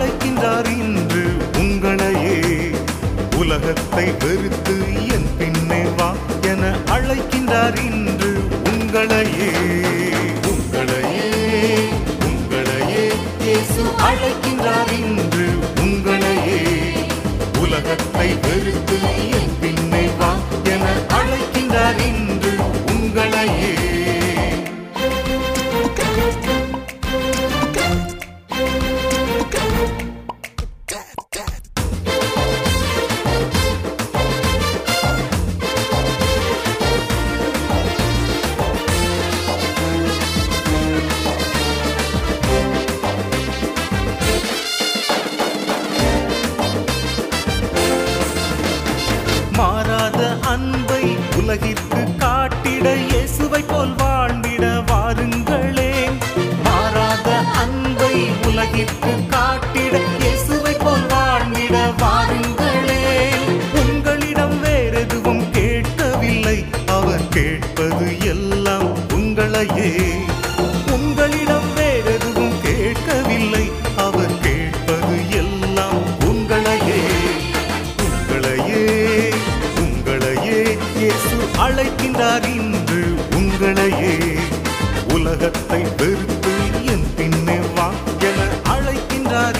அழைக்கின்றார் இன்று உங்களையே. உலகத்தை வெறுத்து என் பின்னே வா என அழைக்கின்றார் இன்று உங்களையே. உங்களையே உங்களையே. இயேசு அழைக்கின்றார். மாறாத அன்பை உலகிற்கு காட்டிட இயேசுவை போல் வாழ்ந்திட வாருங்களே மாறாத அன்பை உலகிற்கு காட்டி அழைக்கின்றார் இன்று உங்களையே. உலகத்தை வெறுத்து என் பின்னே வா அழைக்கின்றார்